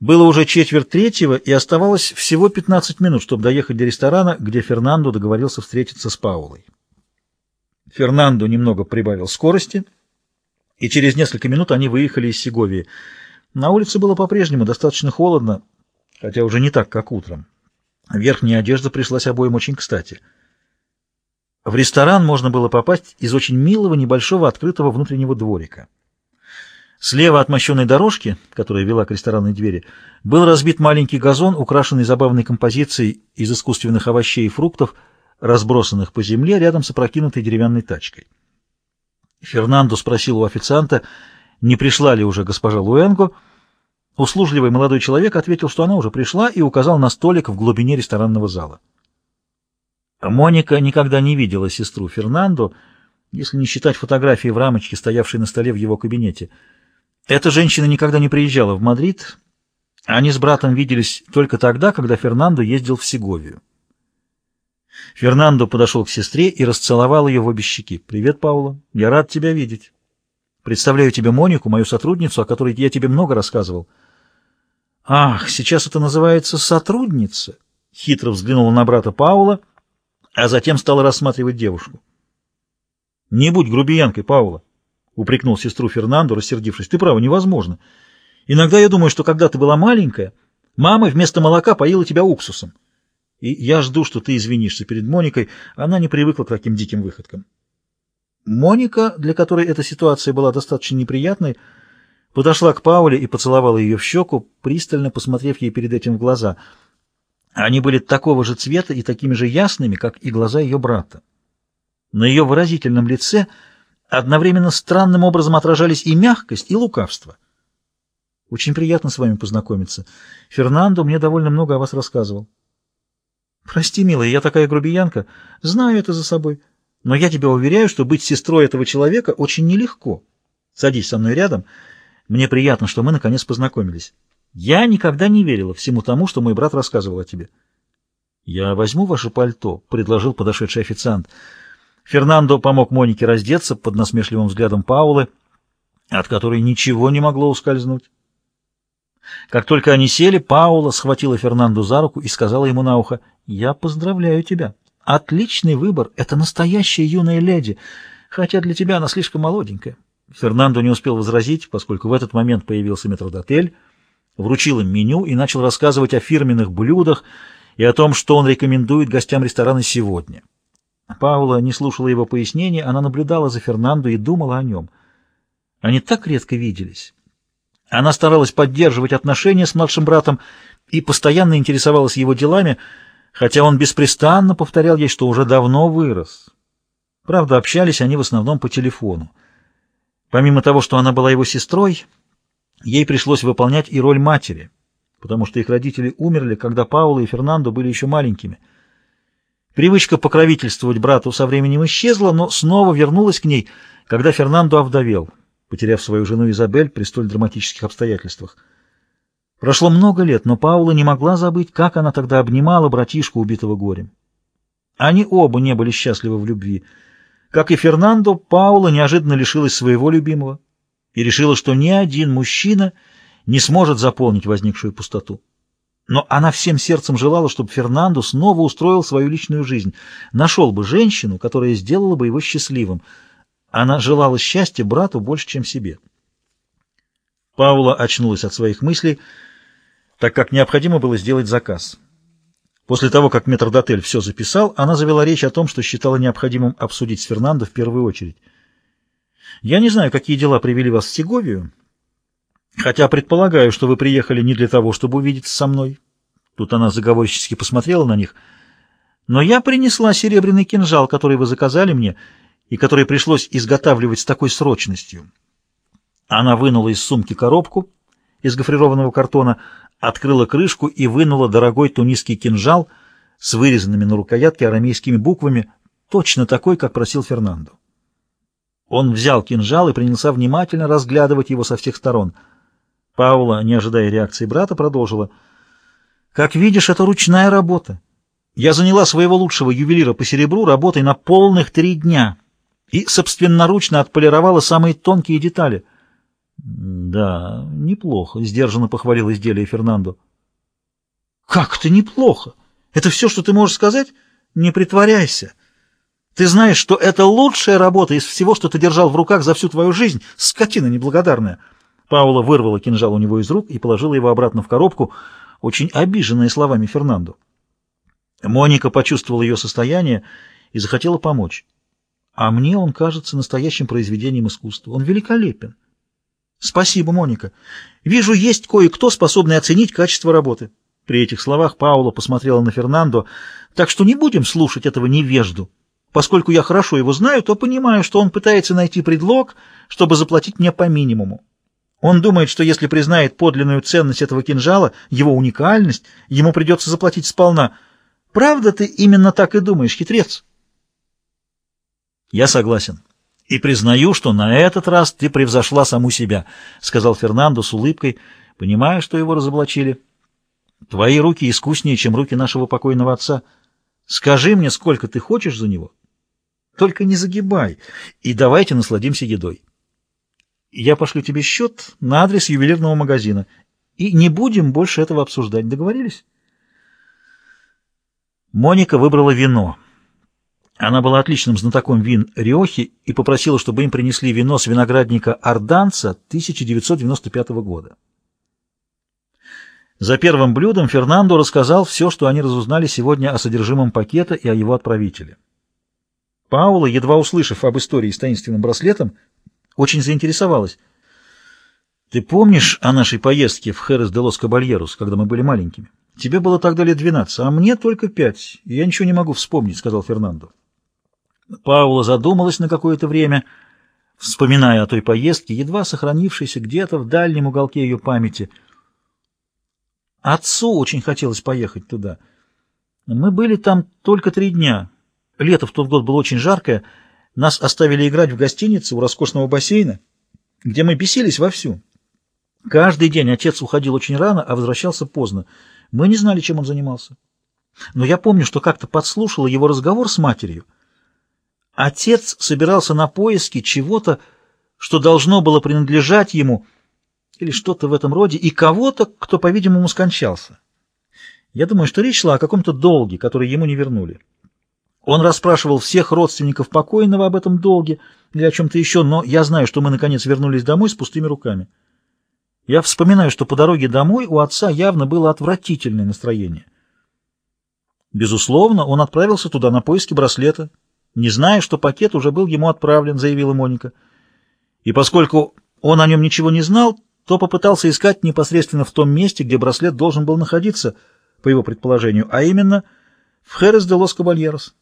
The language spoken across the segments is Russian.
Было уже четверть третьего, и оставалось всего 15 минут, чтобы доехать до ресторана, где Фернандо договорился встретиться с Паулой. Фернандо немного прибавил скорости, и через несколько минут они выехали из Сеговии. На улице было по-прежнему достаточно холодно, хотя уже не так, как утром. Верхняя одежда пришлась обоим очень кстати. В ресторан можно было попасть из очень милого небольшого открытого внутреннего дворика. Слева от мощенной дорожки, которая вела к ресторанной двери, был разбит маленький газон, украшенный забавной композицией из искусственных овощей и фруктов, разбросанных по земле рядом с опрокинутой деревянной тачкой. Фернандо спросил у официанта, не пришла ли уже госпожа Луэнго. Услужливый молодой человек ответил, что она уже пришла, и указал на столик в глубине ресторанного зала. Моника никогда не видела сестру Фернандо, если не считать фотографии в рамочке, стоявшей на столе в его кабинете — эта женщина никогда не приезжала в Мадрид. Они с братом виделись только тогда, когда Фернандо ездил в Сеговию. Фернандо подошел к сестре и расцеловал ее в обе щеки. «Привет, Паула. Я рад тебя видеть. Представляю тебе Монику, мою сотрудницу, о которой я тебе много рассказывал». «Ах, сейчас это называется сотрудница!» Хитро взглянула на брата Паула, а затем стала рассматривать девушку. «Не будь грубиянкой, Паула упрекнул сестру Фернанду, рассердившись. Ты права, невозможно. Иногда я думаю, что когда ты была маленькая, мама вместо молока поила тебя уксусом. И я жду, что ты извинишься перед Моникой. Она не привыкла к таким диким выходкам. Моника, для которой эта ситуация была достаточно неприятной, подошла к Пауле и поцеловала ее в щеку, пристально посмотрев ей перед этим в глаза. Они были такого же цвета и такими же ясными, как и глаза ее брата. На ее выразительном лице — одновременно странным образом отражались и мягкость, и лукавство. Очень приятно с вами познакомиться. Фернандо мне довольно много о вас рассказывал. Прости, милая, я такая грубиянка. Знаю это за собой. Но я тебя уверяю, что быть сестрой этого человека очень нелегко. Садись со мной рядом. Мне приятно, что мы наконец познакомились. Я никогда не верила всему тому, что мой брат рассказывал о тебе. Я возьму ваше пальто, — предложил подошедший официант. Фернандо помог Монике раздеться под насмешливым взглядом Паулы, от которой ничего не могло ускользнуть. Как только они сели, Паула схватила Фернандо за руку и сказала ему на ухо, «Я поздравляю тебя. Отличный выбор. Это настоящая юная леди, хотя для тебя она слишком молоденькая». Фернандо не успел возразить, поскольку в этот момент появился метрдотель, вручил им меню и начал рассказывать о фирменных блюдах и о том, что он рекомендует гостям ресторана сегодня. Паула не слушала его пояснений, она наблюдала за Фернандо и думала о нем. Они так редко виделись. Она старалась поддерживать отношения с младшим братом и постоянно интересовалась его делами, хотя он беспрестанно повторял ей, что уже давно вырос. Правда, общались они в основном по телефону. Помимо того, что она была его сестрой, ей пришлось выполнять и роль матери, потому что их родители умерли, когда Паула и Фернандо были еще маленькими — Привычка покровительствовать брату со временем исчезла, но снова вернулась к ней, когда Фернандо овдовел, потеряв свою жену Изабель при столь драматических обстоятельствах. Прошло много лет, но Паула не могла забыть, как она тогда обнимала братишку, убитого горем. Они оба не были счастливы в любви. Как и Фернандо, Паула неожиданно лишилась своего любимого и решила, что ни один мужчина не сможет заполнить возникшую пустоту. Но она всем сердцем желала, чтобы Фернандо снова устроил свою личную жизнь, нашел бы женщину, которая сделала бы его счастливым. Она желала счастья брату больше, чем себе. Паула очнулась от своих мыслей, так как необходимо было сделать заказ. После того, как метрдотель все записал, она завела речь о том, что считала необходимым обсудить с Фернандо в первую очередь. «Я не знаю, какие дела привели вас в Сеговию, Хотя предполагаю, что вы приехали не для того, чтобы увидеться со мной. Тут она заговорчески посмотрела на них. Но я принесла серебряный кинжал, который вы заказали мне, и который пришлось изготавливать с такой срочностью. Она вынула из сумки коробку из гофрированного картона, открыла крышку и вынула дорогой тунисский кинжал с вырезанными на рукоятке арамейскими буквами, точно такой, как просил Фернандо. Он взял кинжал и принялся внимательно разглядывать его со всех сторон — Паула, не ожидая реакции брата, продолжила. «Как видишь, это ручная работа. Я заняла своего лучшего ювелира по серебру работой на полных три дня и собственноручно отполировала самые тонкие детали. Да, неплохо, сдержанно похвалил изделие Фернандо. Как это неплохо? Это все, что ты можешь сказать? Не притворяйся. Ты знаешь, что это лучшая работа из всего, что ты держал в руках за всю твою жизнь, скотина неблагодарная. Паула вырвала кинжал у него из рук и положила его обратно в коробку, очень обиженная словами Фернандо. Моника почувствовала ее состояние и захотела помочь. А мне он кажется настоящим произведением искусства. Он великолепен. Спасибо, Моника. Вижу, есть кое-кто, способный оценить качество работы. При этих словах Паула посмотрела на Фернандо, так что не будем слушать этого невежду. Поскольку я хорошо его знаю, то понимаю, что он пытается найти предлог, чтобы заплатить мне по минимуму. Он думает, что если признает подлинную ценность этого кинжала, его уникальность, ему придется заплатить сполна. Правда ты именно так и думаешь, хитрец? Я согласен. И признаю, что на этот раз ты превзошла саму себя, сказал Фернандо с улыбкой, понимая, что его разоблачили. Твои руки искуснее, чем руки нашего покойного отца. Скажи мне, сколько ты хочешь за него. Только не загибай, и давайте насладимся едой. Я пошлю тебе счет на адрес ювелирного магазина. И не будем больше этого обсуждать. Договорились? Моника выбрала вино. Она была отличным знатоком вин Риохи и попросила, чтобы им принесли вино с виноградника Орданца 1995 года. За первым блюдом Фернандо рассказал все, что они разузнали сегодня о содержимом пакета и о его отправителе. Паула, едва услышав об истории с таинственным браслетом, очень заинтересовалась. «Ты помнишь о нашей поездке в Херес де лос Кабальерус, когда мы были маленькими? Тебе было тогда лет двенадцать, а мне только пять, и я ничего не могу вспомнить», — сказал Фернандо. Паула задумалась на какое-то время, вспоминая о той поездке, едва сохранившейся где-то в дальнем уголке ее памяти. Отцу очень хотелось поехать туда. Мы были там только три дня. Лето в тот год было очень жаркое — нас оставили играть в гостинице у роскошного бассейна, где мы бесились вовсю. Каждый день отец уходил очень рано, а возвращался поздно. Мы не знали, чем он занимался. Но я помню, что как-то подслушала его разговор с матерью. Отец собирался на поиски чего-то, что должно было принадлежать ему, или что-то в этом роде, и кого-то, кто, по-видимому, скончался. Я думаю, что речь шла о каком-то долге, который ему не вернули. Он расспрашивал всех родственников покойного об этом долге или о чем-то еще, но я знаю, что мы, наконец, вернулись домой с пустыми руками. Я вспоминаю, что по дороге домой у отца явно было отвратительное настроение. Безусловно, он отправился туда на поиски браслета, не зная, что пакет уже был ему отправлен, заявила Моника. И поскольку он о нем ничего не знал, то попытался искать непосредственно в том месте, где браслет должен был находиться, по его предположению, а именно в Херес де лос Кабальерос.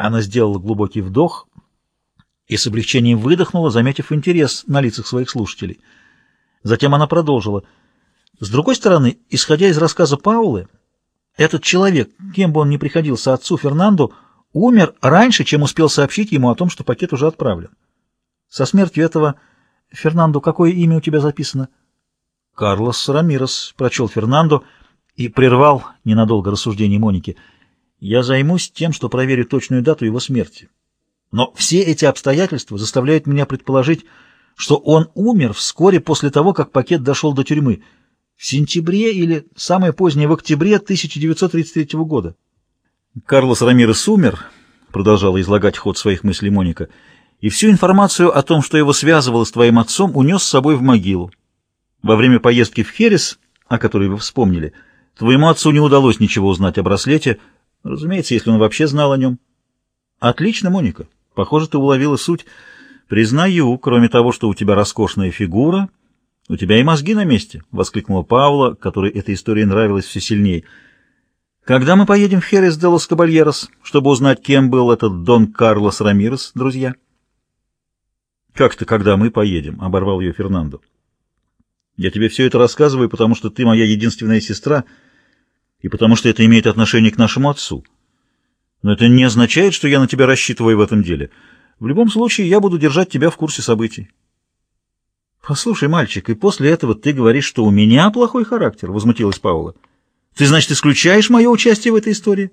Она сделала глубокий вдох и с облегчением выдохнула, заметив интерес на лицах своих слушателей. Затем она продолжила. С другой стороны, исходя из рассказа Паулы, этот человек, кем бы он ни приходился отцу Фернандо, умер раньше, чем успел сообщить ему о том, что пакет уже отправлен. Со смертью этого... Фернандо, какое имя у тебя записано? Карлос Рамирос, прочел Фернандо и прервал ненадолго рассуждение Моники — я займусь тем, что проверю точную дату его смерти. Но все эти обстоятельства заставляют меня предположить, что он умер вскоре после того, как пакет дошел до тюрьмы, в сентябре или самое позднее в октябре 1933 года. Карлос Рамирес умер, продолжала излагать ход своих мыслей Моника, и всю информацию о том, что его связывало с твоим отцом, унес с собой в могилу. Во время поездки в Херес, о которой вы вспомнили, твоему отцу не удалось ничего узнать о браслете, Разумеется, если он вообще знал о нем. Отлично, Моника. Похоже, ты уловила суть. Признаю, кроме того, что у тебя роскошная фигура, у тебя и мозги на месте, — воскликнула Паула, которой эта история нравилась все сильнее. Когда мы поедем в Херес де лос Кабальерос, чтобы узнать, кем был этот Дон Карлос Рамирес, друзья? Как-то, когда мы поедем, — оборвал ее Фернандо. Я тебе все это рассказываю, потому что ты моя единственная сестра — и потому что это имеет отношение к нашему отцу. Но это не означает, что я на тебя рассчитываю в этом деле. В любом случае, я буду держать тебя в курсе событий. Послушай, мальчик, и после этого ты говоришь, что у меня плохой характер, — возмутилась Паула. Ты, значит, исключаешь мое участие в этой истории?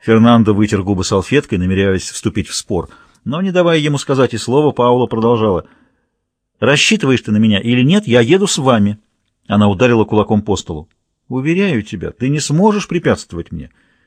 Фернандо вытер губы салфеткой, намеряясь вступить в спор. Но, не давая ему сказать и слова, Паула продолжала. Рассчитываешь ты на меня или нет, я еду с вами. Она ударила кулаком по столу. Уверяю тебя, ты не сможешь препятствовать мне.